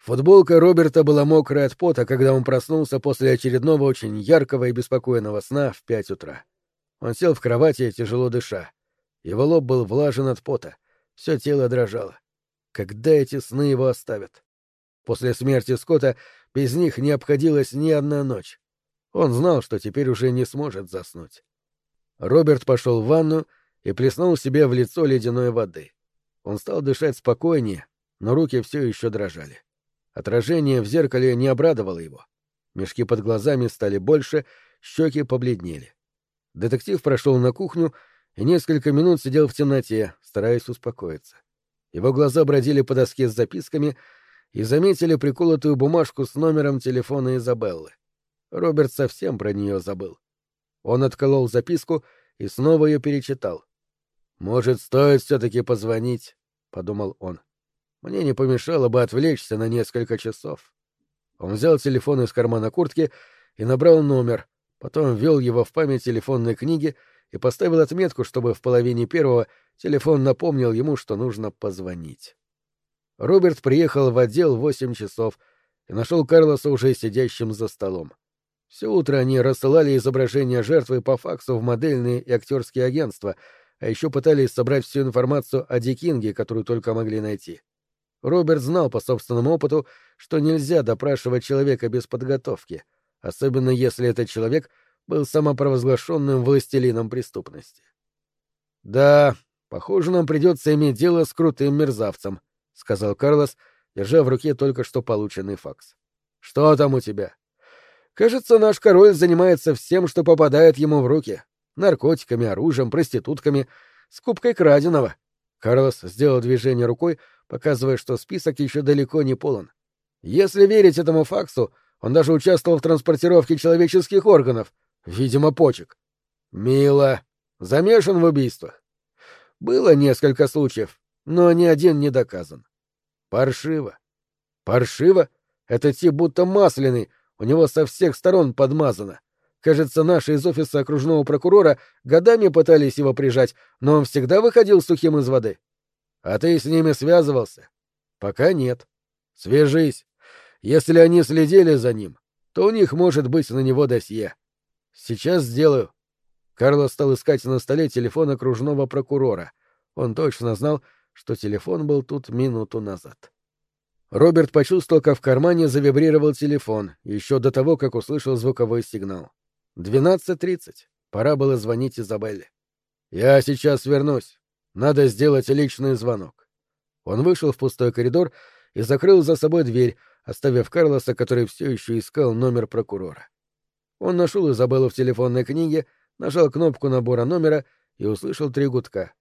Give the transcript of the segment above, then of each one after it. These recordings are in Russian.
Футболка Роберта была мокрая от пота, когда он проснулся после очередного очень яркого и беспокойного сна в пять утра. Он сел в кровати, тяжело дыша. Его лоб был влажен от пота, все тело дрожало. Когда эти сны его оставят? После смерти Скотта без них не обходилась ни одна ночь. Он знал, что теперь уже не сможет заснуть. Роберт пошел в ванну и плеснул себе в лицо ледяной воды. Он стал дышать спокойнее, но руки все еще дрожали. Отражение в зеркале не обрадовало его. Мешки под глазами стали больше, щеки побледнели. Детектив прошел на кухню и несколько минут сидел в темноте, стараясь успокоиться. Его глаза бродили по доске с записками и заметили приколотую бумажку с номером телефона Изабеллы. Роберт совсем про нее забыл. Он отколол записку и снова ее перечитал. «Может, стоит все-таки позвонить?» — подумал он. Мне не помешало бы отвлечься на несколько часов. Он взял телефон из кармана куртки и набрал номер, потом ввел его в память телефонной книги и поставил отметку, чтобы в половине первого телефон напомнил ему, что нужно позвонить. Роберт приехал в отдел в восемь часов и нашел Карлоса уже сидящим за столом. Все утро они рассылали изображения жертвы по факсу в модельные и актерские агентства, а еще пытались собрать всю информацию о Дикинге, которую только могли найти. Роберт знал по собственному опыту, что нельзя допрашивать человека без подготовки, особенно если этот человек был самопровозглашенным властелином преступности. «Да, похоже, нам придется иметь дело с крутым мерзавцем», — сказал Карлос, держа в руке только что полученный факс. «Что там у тебя?» «Кажется, наш король занимается всем, что попадает ему в руки. Наркотиками, оружием, проститутками, скупкой краденого». Карлос сделал движение рукой, показывая, что список еще далеко не полон. Если верить этому факсу, он даже участвовал в транспортировке человеческих органов, видимо, почек. Мило. Замешан в убийствах. Было несколько случаев, но ни один не доказан. Паршиво. Паршиво? Это тип будто масляный, у него со всех сторон подмазано. Кажется, наши из офиса окружного прокурора годами пытались его прижать, но он всегда выходил сухим из воды. А ты с ними связывался? Пока нет. Свяжись. Если они следили за ним, то у них может быть на него досье. Сейчас сделаю. Карлос стал искать на столе телефон окружного прокурора. Он точно знал, что телефон был тут минуту назад. Роберт почувствовал, как в кармане завибрировал телефон, еще до того, как услышал звуковой сигнал. Двенадцать тридцать. Пора было звонить Изабелле. «Я сейчас вернусь. Надо сделать личный звонок. Он вышел в пустой коридор и закрыл за собой дверь, оставив Карлоса, который все еще искал номер прокурора. Он нашел Изабеллу в телефонной книге, нажал кнопку набора номера и услышал три гудка.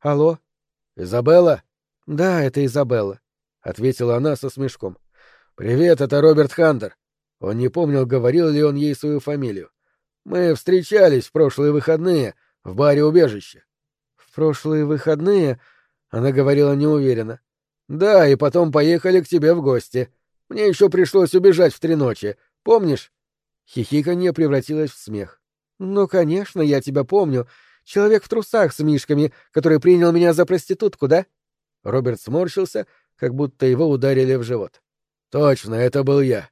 «Алло?» «Изабелла?» «Да, это Изабелла», — ответила она со смешком. «Привет, это Роберт Хантер». Он не помнил, говорил ли он ей свою фамилию. «Мы встречались в прошлые выходные в баре убежище прошлые выходные, она говорила неуверенно. Да, и потом поехали к тебе в гости. Мне еще пришлось убежать в три ночи. Помнишь? Хихиканье превратилось в смех. Ну, конечно, я тебя помню. Человек в трусах с мишками, который принял меня за проститутку, да? Роберт сморщился, как будто его ударили в живот. Точно, это был я.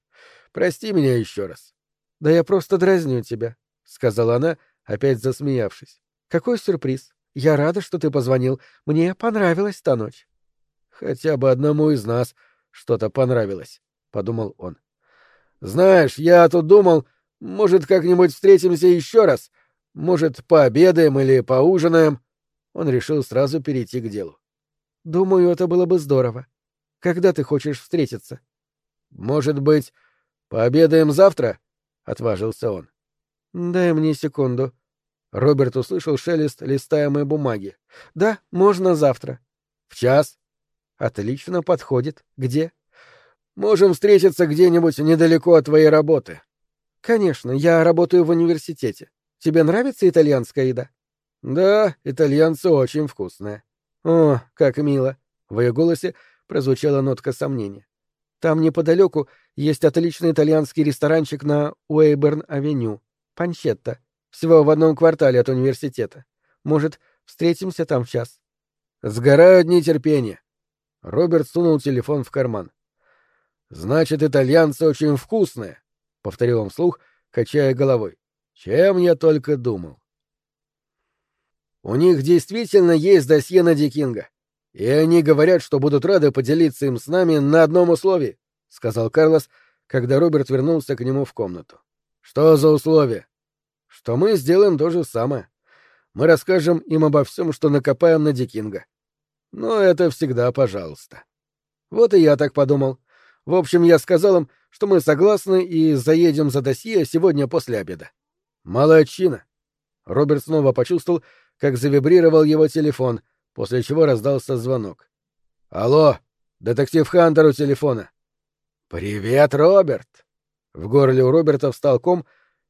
Прости меня еще раз. Да я просто дразню тебя, сказала она, опять засмеявшись. Какой сюрприз? Я рада, что ты позвонил. Мне понравилась та ночь. Хотя бы одному из нас что-то понравилось, подумал он. Знаешь, я тут думал, может, как-нибудь встретимся еще раз. Может, пообедаем или поужинаем. Он решил сразу перейти к делу. Думаю, это было бы здорово. Когда ты хочешь встретиться? Может быть, пообедаем завтра? отважился он. Дай мне секунду. Роберт услышал шелест листаемой бумаги. «Да, можно завтра». «В час?» «Отлично подходит. Где?» «Можем встретиться где-нибудь недалеко от твоей работы». «Конечно, я работаю в университете. Тебе нравится итальянская еда?» «Да, итальянцы очень вкусные». «О, как мило!» В ее голосе прозвучала нотка сомнения. «Там неподалеку есть отличный итальянский ресторанчик на Уэйберн-авеню. Панчетта. Всего в одном квартале от университета. Может, встретимся там в час?» «Сгораю от нетерпения». Роберт сунул телефон в карман. Значит, итальянцы очень вкусные, — повторил он вслух, качая головой. Чем я только думал. У них действительно есть досье на Дикинга. И они говорят, что будут рады поделиться им с нами на одном условии, — сказал Карлос, когда Роберт вернулся к нему в комнату. — Что за условие? — Что мы сделаем то же самое. Мы расскажем им обо всем, что накопаем на Дикинга. Но это всегда пожалуйста. Вот и я так подумал. В общем, я сказал им, что мы согласны и заедем за досье сегодня после обеда. Молодчина. Роберт снова почувствовал, как завибрировал его телефон — после чего раздался звонок. «Алло, детектив Хантер у телефона». «Привет, Роберт!» В горле у Роберта встал ком,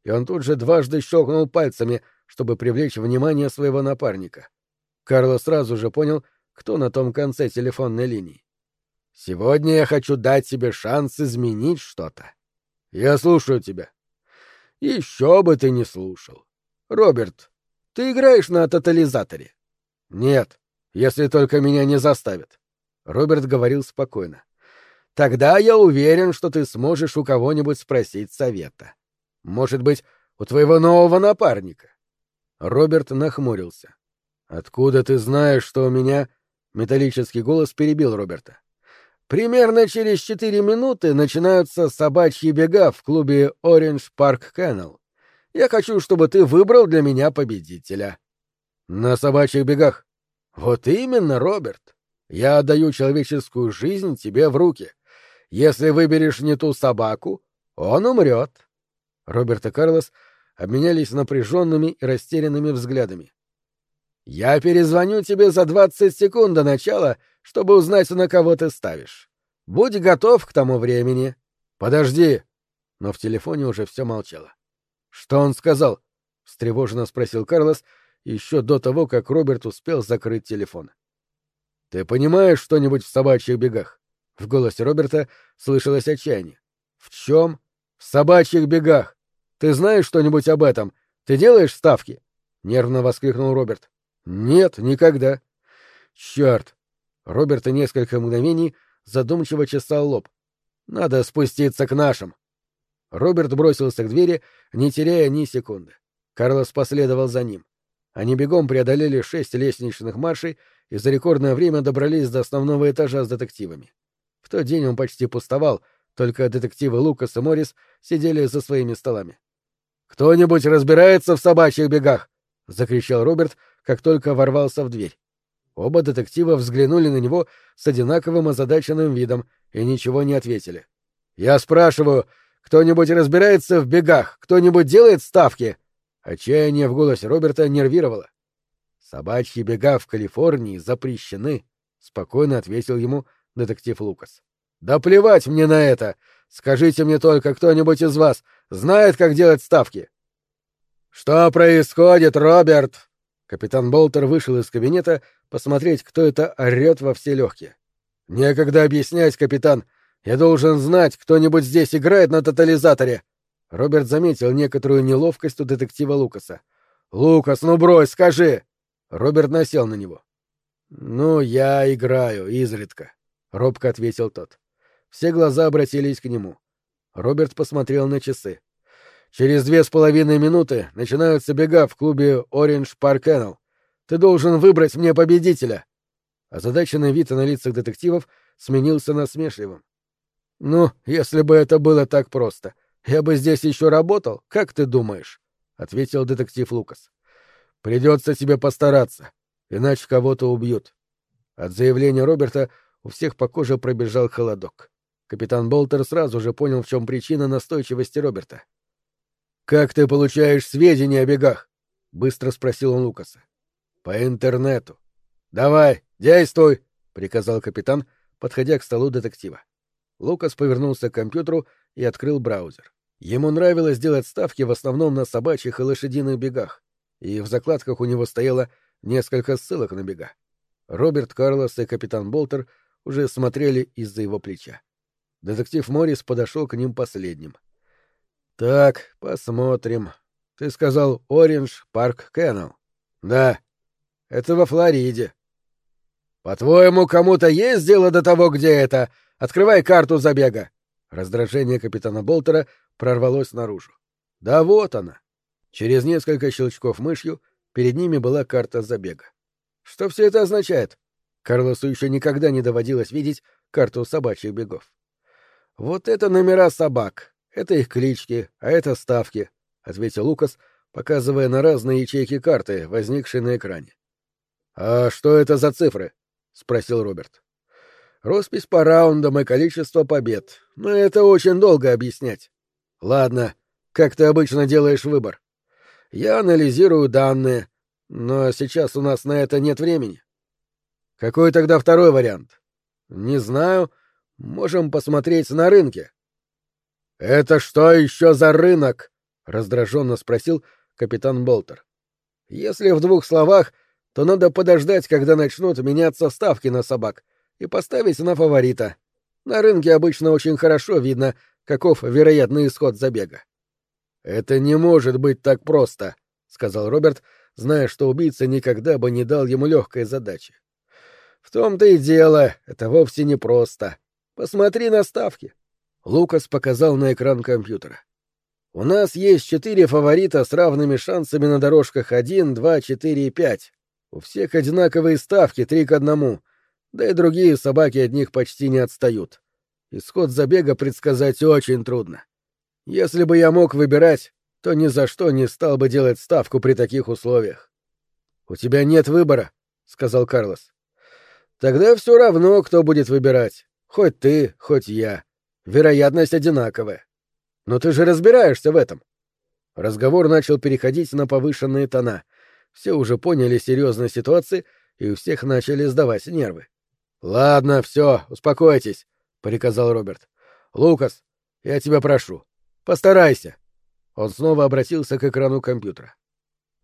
и он тут же дважды щелкнул пальцами, чтобы привлечь внимание своего напарника. Карло сразу же понял, кто на том конце телефонной линии. «Сегодня я хочу дать тебе шанс изменить что-то. Я слушаю тебя». «Еще бы ты не слушал. Роберт, ты играешь на тотализаторе?» «Нет если только меня не заставят. Роберт говорил спокойно. Тогда я уверен, что ты сможешь у кого-нибудь спросить совета. Может быть, у твоего нового напарника. Роберт нахмурился. Откуда ты знаешь, что у меня... Металлический голос перебил Роберта. Примерно через четыре минуты начинаются собачьи бега в клубе Orange Park Kennel. Я хочу, чтобы ты выбрал для меня победителя. На собачьих бегах? Вот именно, Роберт. Я отдаю человеческую жизнь тебе в руки. Если выберешь не ту собаку, он умрет. Роберт и Карлос обменялись напряженными и растерянными взглядами. Я перезвоню тебе за двадцать секунд до начала, чтобы узнать, на кого ты ставишь. Будь готов к тому времени. Подожди. Но в телефоне уже все молчало. Что он сказал? встревоженно спросил Карлос, еще до того, как Роберт успел закрыть телефон. «Ты понимаешь что-нибудь в собачьих бегах?» В голосе Роберта слышалось отчаяние. «В чем?» «В собачьих бегах! Ты знаешь что-нибудь об этом? Ты делаешь ставки?» — нервно воскликнул Роберт. «Нет, никогда». «Черт!» Роберт несколько мгновений задумчиво чесал лоб. «Надо спуститься к нашим». Роберт бросился к двери, не теряя ни секунды. Карлос последовал за ним. Они бегом преодолели шесть лестничных маршей и за рекордное время добрались до основного этажа с детективами. В тот день он почти пустовал, только детективы Лукас и Моррис сидели за своими столами. «Кто-нибудь разбирается в собачьих бегах?» — закричал Роберт, как только ворвался в дверь. Оба детектива взглянули на него с одинаковым озадаченным видом и ничего не ответили. «Я спрашиваю, кто-нибудь разбирается в бегах? Кто-нибудь делает ставки?» Отчаяние в голосе Роберта нервировало. «Собачьи бега в Калифорнии запрещены», — спокойно ответил ему детектив Лукас. «Да плевать мне на это! Скажите мне только, кто-нибудь из вас знает, как делать ставки?» «Что происходит, Роберт?» Капитан Болтер вышел из кабинета посмотреть, кто это орёт во все легкие. «Некогда объяснять, капитан. Я должен знать, кто-нибудь здесь играет на тотализаторе. Роберт заметил некоторую неловкость у детектива Лукаса. «Лукас, ну брось, скажи!» Роберт насел на него. «Ну, я играю, изредка», — робко ответил тот. Все глаза обратились к нему. Роберт посмотрел на часы. «Через две с половиной минуты начинаются бега в клубе Orange Park Kennel. Ты должен выбрать мне победителя!» Озадаченный вид на лицах детективов сменился насмешливым. «Ну, если бы это было так просто», «Я бы здесь еще работал, как ты думаешь?» — ответил детектив Лукас. «Придется тебе постараться, иначе кого-то убьют». От заявления Роберта у всех по коже пробежал холодок. Капитан Болтер сразу же понял, в чем причина настойчивости Роберта. «Как ты получаешь сведения о бегах?» — быстро спросил он Лукаса. «По интернету». «Давай, действуй!» — приказал капитан, подходя к столу детектива. Лукас повернулся к компьютеру и открыл браузер. Ему нравилось делать ставки в основном на собачьих и лошадиных бегах, и в закладках у него стояло несколько ссылок на бега. Роберт Карлос и капитан Болтер уже смотрели из-за его плеча. Детектив Моррис подошел к ним последним. «Так, посмотрим. Ты сказал Ориндж Парк Кеннел?» «Да. Это во Флориде». «По-твоему, кому-то есть дело до того, где это? Открывай карту забега». Раздражение капитана Болтера прорвалось наружу. Да вот она. Через несколько щелчков мышью перед ними была карта забега. Что все это означает? Карлосу еще никогда не доводилось видеть карту собачьих бегов. Вот это номера собак, это их клички, а это ставки, ответил Лукас, показывая на разные ячейки карты, возникшие на экране. А что это за цифры? спросил Роберт. Роспись по раундам и количество побед. Но это очень долго объяснять. Ладно, как ты обычно делаешь выбор? Я анализирую данные, но сейчас у нас на это нет времени. Какой тогда второй вариант? Не знаю. Можем посмотреть на рынке. Это что еще за рынок? раздраженно спросил капитан Болтер. Если в двух словах, то надо подождать, когда начнут меняться ставки на собак, и поставить на фаворита. На рынке обычно очень хорошо видно, каков вероятный исход забега. Это не может быть так просто, сказал Роберт, зная, что убийца никогда бы не дал ему легкой задачи. В том-то и дело, это вовсе не просто. Посмотри на ставки. Лукас показал на экран компьютера. У нас есть четыре фаворита с равными шансами на дорожках один, два, четыре и пять. У всех одинаковые ставки, три к одному. Да и другие собаки от них почти не отстают. Исход забега предсказать очень трудно. Если бы я мог выбирать, то ни за что не стал бы делать ставку при таких условиях. — У тебя нет выбора, — сказал Карлос. — Тогда все равно, кто будет выбирать. Хоть ты, хоть я. Вероятность одинаковая. Но ты же разбираешься в этом. Разговор начал переходить на повышенные тона. Все уже поняли серьезность ситуации, и у всех начали сдавать нервы. Ладно, все, успокойтесь, приказал Роберт. Лукас, я тебя прошу, постарайся. Он снова обратился к экрану компьютера.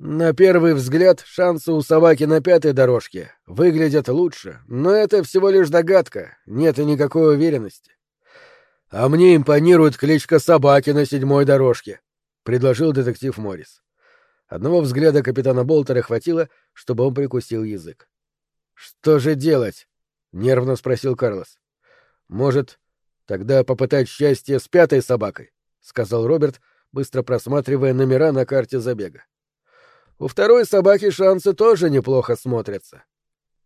На первый взгляд, шансы у собаки на пятой дорожке выглядят лучше, но это всего лишь догадка, нет и никакой уверенности. А мне импонирует кличка собаки на седьмой дорожке, предложил детектив Моррис. Одного взгляда капитана Болтера хватило, чтобы он прикусил язык. Что же делать? — нервно спросил Карлос. «Может, тогда попытать счастье с пятой собакой?» — сказал Роберт, быстро просматривая номера на карте забега. «У второй собаки шансы тоже неплохо смотрятся».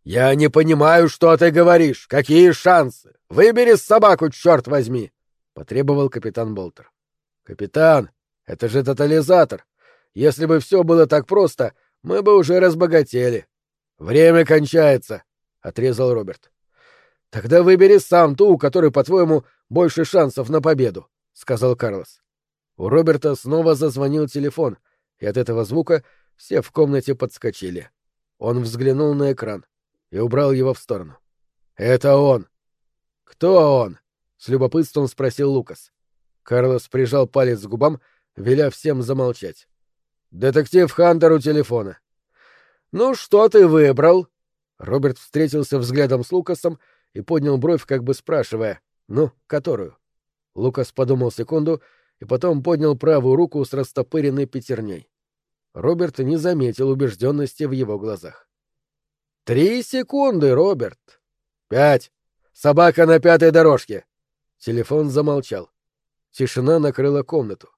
«Я не понимаю, что ты говоришь. Какие шансы? Выбери собаку, черт возьми!» — потребовал капитан Болтер. «Капитан, это же тотализатор. Если бы все было так просто, мы бы уже разбогатели. Время кончается», — отрезал Роберт. Тогда выбери сам ту, у которой, по-твоему, больше шансов на победу, сказал Карлос. У Роберта снова зазвонил телефон, и от этого звука все в комнате подскочили. Он взглянул на экран и убрал его в сторону. Это он. Кто он? с любопытством спросил Лукас. Карлос прижал палец к губам, веля всем замолчать. Детектив Хантер у телефона. Ну что ты выбрал? Роберт встретился взглядом с Лукасом и поднял бровь, как бы спрашивая «Ну, которую?». Лукас подумал секунду и потом поднял правую руку с растопыренной пятерней. Роберт не заметил убежденности в его глазах. «Три секунды, Роберт!» «Пять! Собака на пятой дорожке!» Телефон замолчал. Тишина накрыла комнату.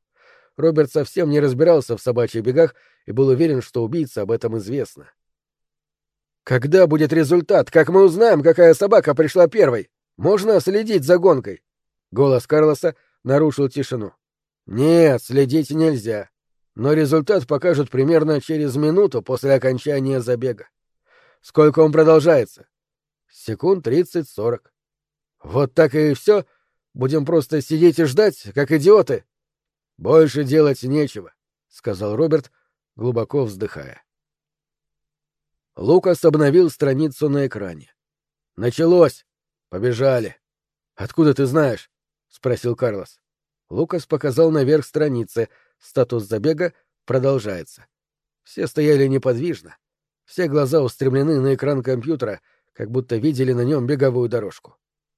Роберт совсем не разбирался в собачьих бегах и был уверен, что убийца об этом известно. Когда будет результат? Как мы узнаем, какая собака пришла первой? Можно следить за гонкой. Голос Карлоса нарушил тишину. Нет, следить нельзя. Но результат покажут примерно через минуту после окончания забега. Сколько он продолжается? Секунд тридцать-сорок. Вот так и все? Будем просто сидеть и ждать, как идиоты? Больше делать нечего, сказал Роберт, глубоко вздыхая. Лукас обновил страницу на экране. «Началось! Побежали!» «Откуда ты знаешь?» — спросил Карлос. Лукас показал наверх страницы. Статус забега продолжается. Все стояли неподвижно. Все глаза устремлены на экран компьютера, как будто видели на нем беговую дорожку.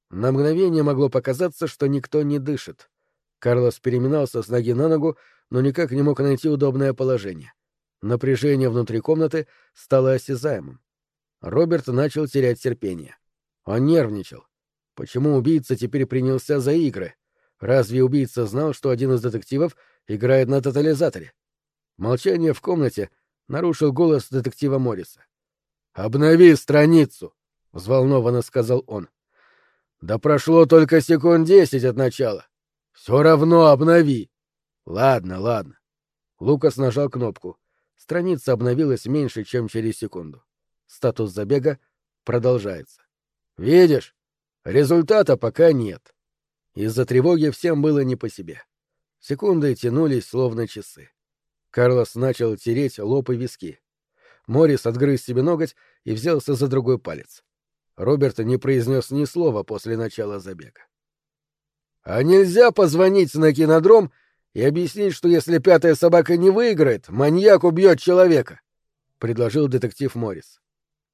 На мгновение могло показаться, что никто не дышит. Карлос переминался с ноги на ногу, но никак не мог найти удобное положение. Напряжение внутри комнаты стало осязаемым. Роберт начал терять терпение. Он нервничал. Почему убийца теперь принялся за игры? Разве убийца знал, что один из детективов играет на тотализаторе? Молчание в комнате нарушил голос детектива Морриса. «Обнови страницу!» — взволнованно сказал он. «Да прошло только секунд десять от начала. Все равно обнови!» «Ладно, ладно». Лукас нажал кнопку. Страница обновилась меньше, чем через секунду. Статус забега продолжается. «Видишь? Результата пока нет». Из-за тревоги всем было не по себе. Секунды тянулись, словно часы. Карлос начал тереть лоб и виски. Морис отгрыз себе ноготь и взялся за другой палец. Роберт не произнес ни слова после начала забега. «А нельзя позвонить на кинодром и объяснить, что если пятая собака не выиграет, маньяк убьет человека», — предложил детектив Моррис.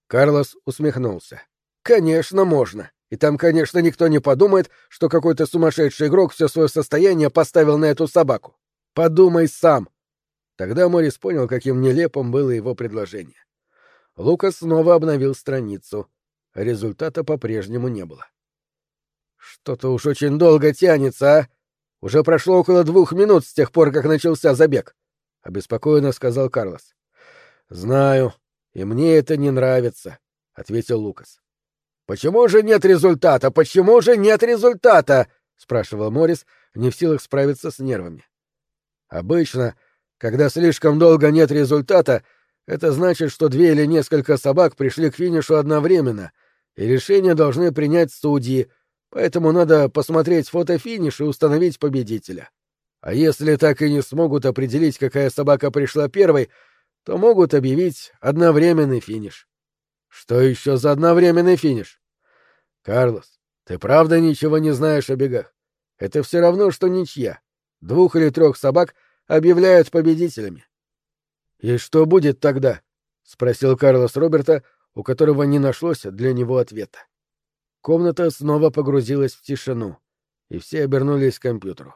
Карлос усмехнулся. «Конечно, можно. И там, конечно, никто не подумает, что какой-то сумасшедший игрок все свое состояние поставил на эту собаку. Подумай сам». Тогда Моррис понял, каким нелепым было его предложение. Лукас снова обновил страницу. Результата по-прежнему не было. «Что-то уж очень долго тянется, а? Уже прошло около двух минут с тех пор, как начался забег», — обеспокоенно сказал Карлос. «Знаю, и мне это не нравится», — ответил Лукас. «Почему же нет результата? Почему же нет результата?» — спрашивал Моррис, не в силах справиться с нервами. «Обычно, когда слишком долго нет результата, это значит, что две или несколько собак пришли к финишу одновременно, и решение должны принять судьи, поэтому надо посмотреть фотофиниш и установить победителя. А если так и не смогут определить, какая собака пришла первой, то могут объявить одновременный финиш. Что еще за одновременный финиш? Карлос, ты правда ничего не знаешь о бегах? Это все равно, что ничья. Двух или трех собак объявляют победителями. И что будет тогда? спросил Карлос Роберта, у которого не нашлось для него ответа. Комната снова погрузилась в тишину, и все обернулись к компьютеру.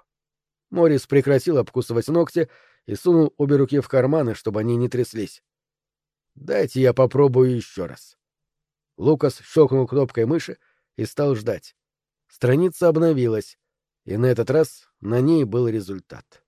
Морис прекратил обкусывать ногти и сунул обе руки в карманы, чтобы они не тряслись. «Дайте я попробую еще раз». Лукас щелкнул кнопкой мыши и стал ждать. Страница обновилась, и на этот раз на ней был результат.